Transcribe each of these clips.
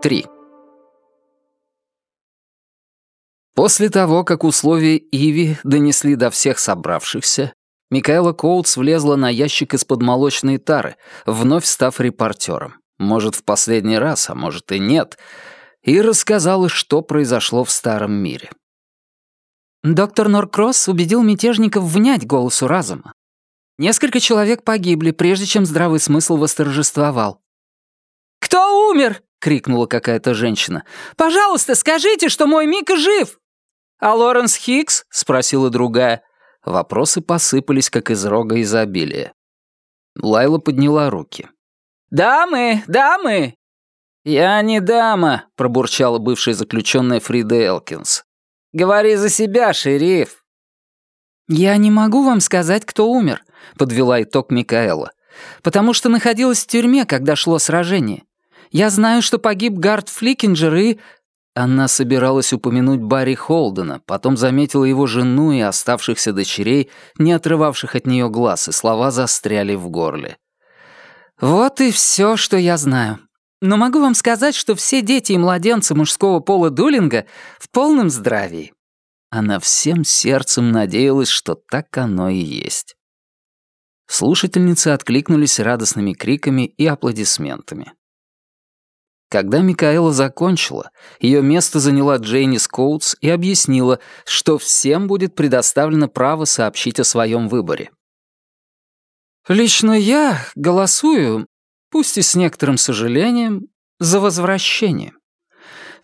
3. После того, как условия Иви донесли до всех собравшихся, Микаэла Коутс влезла на ящик из-под молочной тары, вновь став репортером. Может, в последний раз, а может и нет, и рассказала, что произошло в Старом мире. Доктор Норкросс убедил мятежников внять голосу разума. Несколько человек погибли, прежде чем здравый смысл восторжествовал. «Кто умер?» — крикнула какая-то женщина. «Пожалуйста, скажите, что мой Мика жив!» «А Лоренс Хикс?» — спросила другая. Вопросы посыпались, как из рога изобилия. Лайла подняла руки. «Дамы, дамы!» «Я не дама», — пробурчала бывшая заключенная Фрида Элкинс. «Говори за себя, шериф». «Я не могу вам сказать, кто умер», — подвела итог Микаэла. «Потому что находилась в тюрьме, когда шло сражение. Я знаю, что погиб Гард Фликинджер и...» Она собиралась упомянуть Барри Холдена, потом заметила его жену и оставшихся дочерей, не отрывавших от нее глаз, и слова застряли в горле. «Вот и все, что я знаю. Но могу вам сказать, что все дети и младенцы мужского пола Дулинга в полном здравии». Она всем сердцем надеялась, что так оно и есть. Слушательницы откликнулись радостными криками и аплодисментами. Когда Микаэла закончила, ее место заняла Джейни Скоутс и объяснила, что всем будет предоставлено право сообщить о своем выборе. «Лично я голосую, пусть и с некоторым сожалением, за возвращение.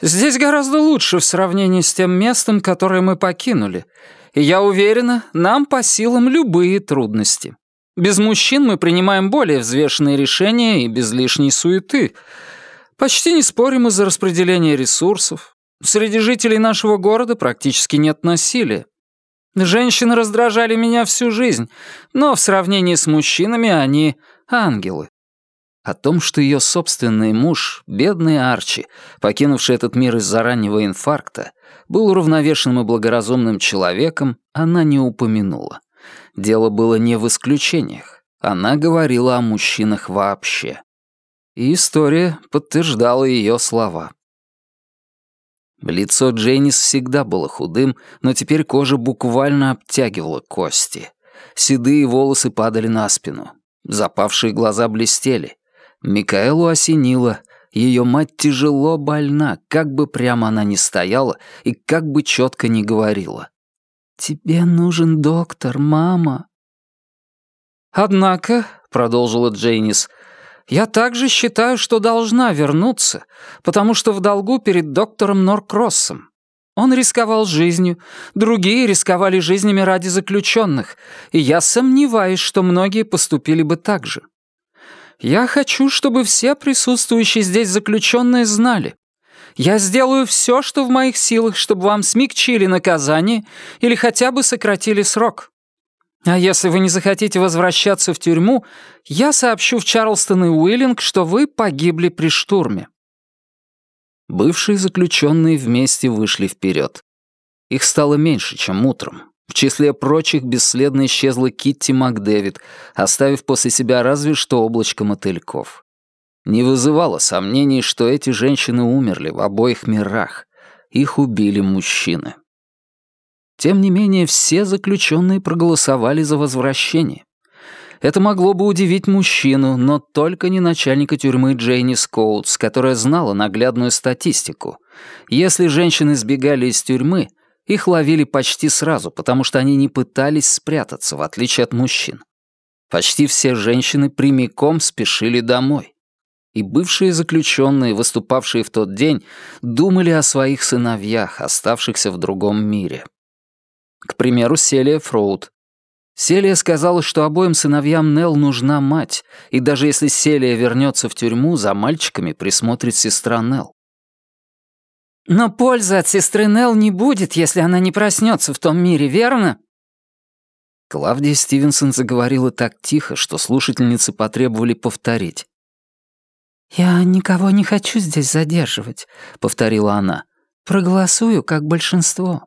Здесь гораздо лучше в сравнении с тем местом, которое мы покинули, и я уверена, нам по силам любые трудности. Без мужчин мы принимаем более взвешенные решения и без лишней суеты — Почти не спорим из-за распределения ресурсов. Среди жителей нашего города практически нет насилия. Женщины раздражали меня всю жизнь, но в сравнении с мужчинами они ангелы. О том, что ее собственный муж, бедный Арчи, покинувший этот мир из-за раннего инфаркта, был уравновешенным и благоразумным человеком, она не упомянула. Дело было не в исключениях. Она говорила о мужчинах вообще и история подтверждала ее слова. Лицо Джейнис всегда было худым, но теперь кожа буквально обтягивала кости. Седые волосы падали на спину. Запавшие глаза блестели. Микаэлу осенило. Ее мать тяжело больна, как бы прямо она ни стояла и как бы четко ни говорила. «Тебе нужен доктор, мама». «Однако», — продолжила Джейнис, — я также считаю, что должна вернуться, потому что в долгу перед доктором Норкроссом. Он рисковал жизнью, другие рисковали жизнями ради заключенных, и я сомневаюсь, что многие поступили бы так же. Я хочу, чтобы все присутствующие здесь заключенные знали. Я сделаю все, что в моих силах, чтобы вам смягчили наказание или хотя бы сократили срок. А если вы не захотите возвращаться в тюрьму, я сообщу в Чарлстон и Уиллинг, что вы погибли при штурме». Бывшие заключенные вместе вышли вперед. Их стало меньше, чем утром. В числе прочих бесследно исчезла Китти Макдэвид, оставив после себя разве что облачко мотыльков. Не вызывало сомнений, что эти женщины умерли в обоих мирах. Их убили мужчины. Тем не менее, все заключенные проголосовали за возвращение. Это могло бы удивить мужчину, но только не начальника тюрьмы Джейни Скоутс, которая знала наглядную статистику. Если женщины сбегали из тюрьмы, их ловили почти сразу, потому что они не пытались спрятаться, в отличие от мужчин. Почти все женщины прямиком спешили домой. И бывшие заключенные, выступавшие в тот день, думали о своих сыновьях, оставшихся в другом мире. К примеру, Селия Фроуд. Селия сказала, что обоим сыновьям Нелл нужна мать, и даже если Селия вернется в тюрьму, за мальчиками присмотрит сестра Нелл. «Но пользы от сестры Нелл не будет, если она не проснется в том мире, верно?» Клавдия Стивенсон заговорила так тихо, что слушательницы потребовали повторить. «Я никого не хочу здесь задерживать», — повторила она. «Проголосую, как большинство».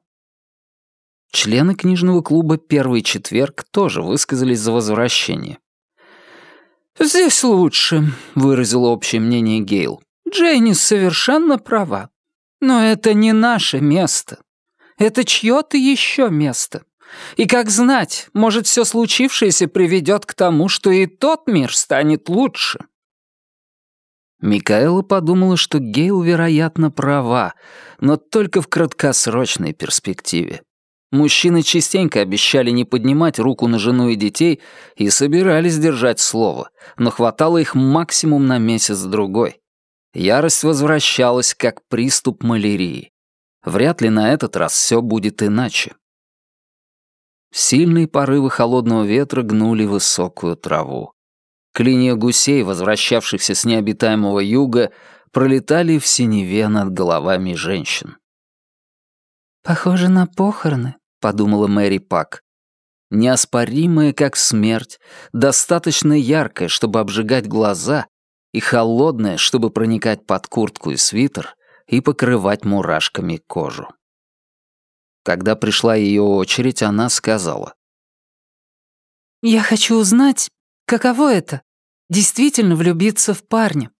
Члены книжного клуба «Первый четверг» тоже высказались за возвращение. «Здесь лучше», — выразила общее мнение Гейл. Джейнис совершенно права. Но это не наше место. Это чье-то еще место. И как знать, может, все случившееся приведет к тому, что и тот мир станет лучше. Микаэла подумала, что Гейл, вероятно, права, но только в краткосрочной перспективе. Мужчины частенько обещали не поднимать руку на жену и детей и собирались держать слово, но хватало их максимум на месяц-другой. Ярость возвращалась, как приступ малярии. Вряд ли на этот раз все будет иначе. Сильные порывы холодного ветра гнули высокую траву. Клинья гусей, возвращавшихся с необитаемого юга, пролетали в синеве над головами женщин. «Похоже на похороны», — подумала Мэри Пак. Неоспоримая, как смерть, достаточно яркая, чтобы обжигать глаза, и холодная, чтобы проникать под куртку и свитер и покрывать мурашками кожу. Когда пришла ее очередь, она сказала. «Я хочу узнать, каково это — действительно влюбиться в парня».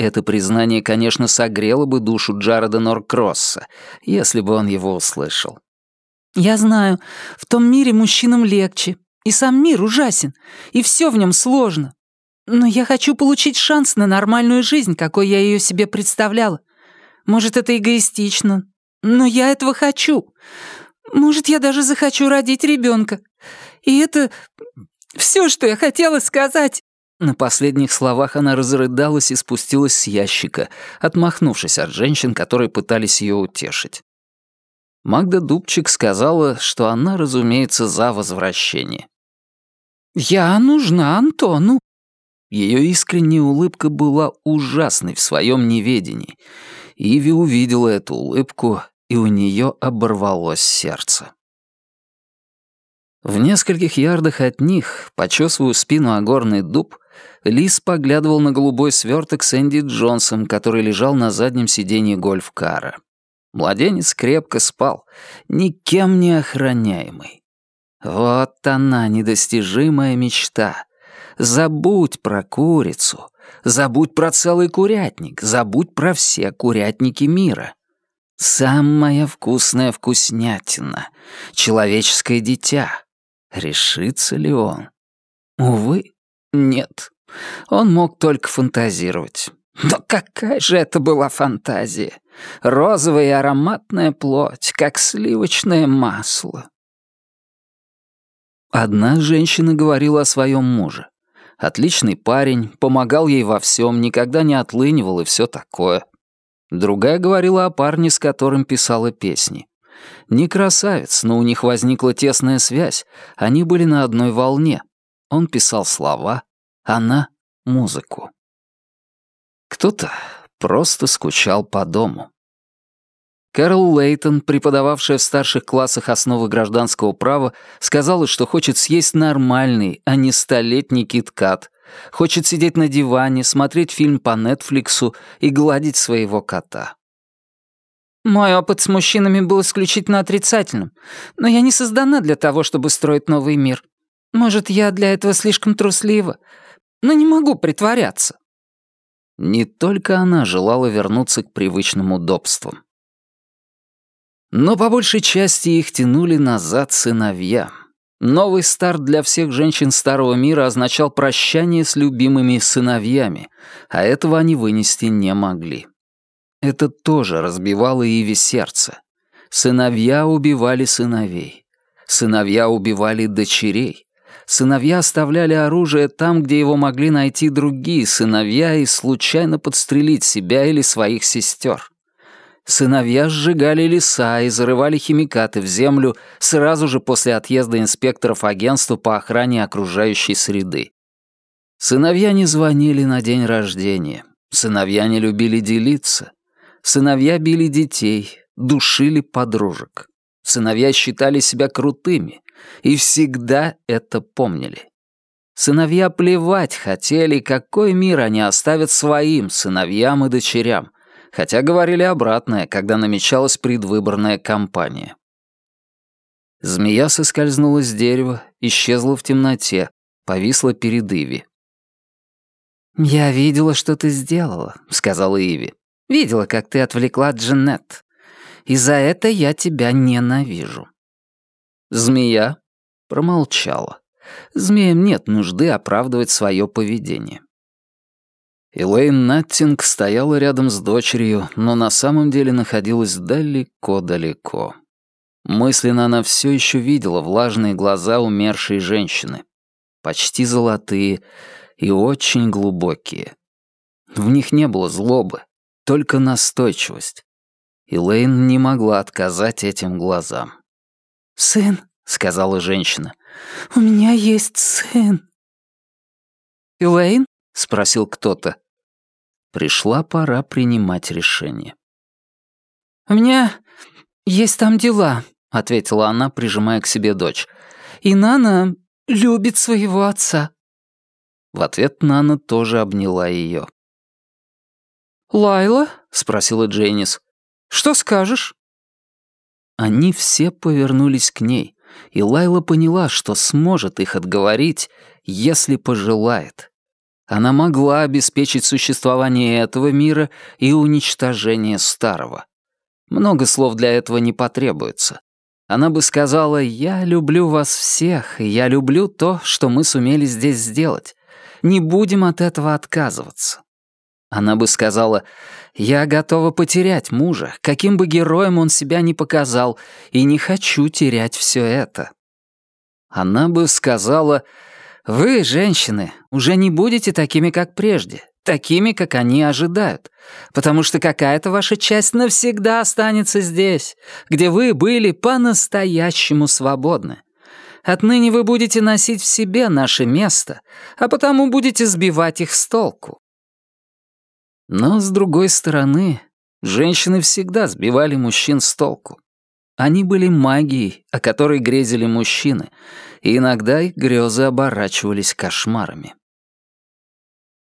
Это признание, конечно, согрело бы душу Джареда Норкросса, если бы он его услышал. «Я знаю, в том мире мужчинам легче, и сам мир ужасен, и все в нем сложно. Но я хочу получить шанс на нормальную жизнь, какой я ее себе представляла. Может, это эгоистично, но я этого хочу. Может, я даже захочу родить ребенка. И это все, что я хотела сказать. На последних словах она разрыдалась и спустилась с ящика, отмахнувшись от женщин, которые пытались ее утешить. Магда Дубчик сказала, что она, разумеется, за возвращение. «Я нужна Антону», ее искренняя улыбка была ужасной в своем неведении. Иви увидела эту улыбку, и у нее оборвалось сердце. В нескольких ярдах от них, почесывая спину о горный дуб, Лис поглядывал на голубой сверток с Энди Джонсом, который лежал на заднем сиденье гольф-кара. Младенец крепко спал, никем не охраняемый. Вот она, недостижимая мечта. Забудь про курицу, забудь про целый курятник, забудь про все курятники мира. Самая вкусная вкуснятина, человеческое дитя. Решится ли он? Увы, нет. Он мог только фантазировать. Но какая же это была фантазия! Розовая и ароматная плоть, как сливочное масло. Одна женщина говорила о своем муже. Отличный парень, помогал ей во всем, никогда не отлынивал и все такое. Другая говорила о парне, с которым писала песни. Не красавец, но у них возникла тесная связь, они были на одной волне. Он писал слова, она — музыку. Кто-то просто скучал по дому. Кэрол Лейтон, преподававшая в старших классах основы гражданского права, сказала, что хочет съесть нормальный, а не столетний киткат, хочет сидеть на диване, смотреть фильм по Нетфликсу и гладить своего кота. «Мой опыт с мужчинами был исключительно отрицательным, но я не создана для того, чтобы строить новый мир. Может, я для этого слишком труслива, но не могу притворяться». Не только она желала вернуться к привычным удобствам. Но по большей части их тянули назад сыновья. Новый старт для всех женщин Старого Мира означал прощание с любимыми сыновьями, а этого они вынести не могли. Это тоже разбивало Иве сердце. Сыновья убивали сыновей. Сыновья убивали дочерей. Сыновья оставляли оружие там, где его могли найти другие сыновья и случайно подстрелить себя или своих сестер. Сыновья сжигали леса и зарывали химикаты в землю сразу же после отъезда инспекторов агентства по охране окружающей среды. Сыновья не звонили на день рождения. Сыновья не любили делиться. Сыновья били детей, душили подружек. Сыновья считали себя крутыми и всегда это помнили. Сыновья плевать хотели, какой мир они оставят своим сыновьям и дочерям — хотя говорили обратное, когда намечалась предвыборная кампания. Змея соскользнула с дерева, исчезла в темноте, повисла перед Иви. «Я видела, что ты сделала», — сказала Иви. «Видела, как ты отвлекла Джанет. И за это я тебя ненавижу». Змея промолчала. Змеям нет нужды оправдывать свое поведение. Элейн Наттинг стояла рядом с дочерью, но на самом деле находилась далеко-далеко. Мысленно она все еще видела влажные глаза умершей женщины. Почти золотые и очень глубокие. В них не было злобы, только настойчивость. Элейн не могла отказать этим глазам. «Сын», — сказала женщина, — «у меня есть сын». «Элейн?» — спросил кто-то. Пришла пора принимать решение. «У меня есть там дела», — ответила она, прижимая к себе дочь. «И Нана любит своего отца». В ответ Нана тоже обняла ее. «Лайла?» — спросила Джейнис. «Что скажешь?» Они все повернулись к ней, и Лайла поняла, что сможет их отговорить, если пожелает. Она могла обеспечить существование этого мира и уничтожение старого. Много слов для этого не потребуется. Она бы сказала «Я люблю вас всех, и я люблю то, что мы сумели здесь сделать. Не будем от этого отказываться». Она бы сказала «Я готова потерять мужа, каким бы героем он себя ни показал, и не хочу терять все это». Она бы сказала вы, женщины, уже не будете такими, как прежде, такими, как они ожидают, потому что какая-то ваша часть навсегда останется здесь, где вы были по-настоящему свободны. Отныне вы будете носить в себе наше место, а потому будете сбивать их с толку. Но, с другой стороны, женщины всегда сбивали мужчин с толку. Они были магией, о которой грезили мужчины, и иногда их грезы оборачивались кошмарами.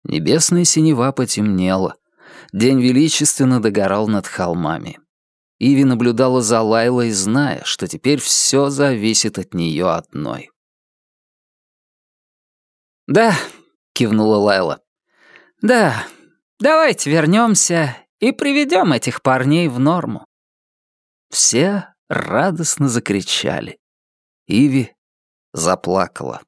Небесная синева потемнела. День величественно догорал над холмами. Иви наблюдала за Лайлой, зная, что теперь все зависит от нее одной. «Да», — кивнула Лайла. «Да, давайте вернемся и приведем этих парней в норму». Все радостно закричали. Иви заплакала.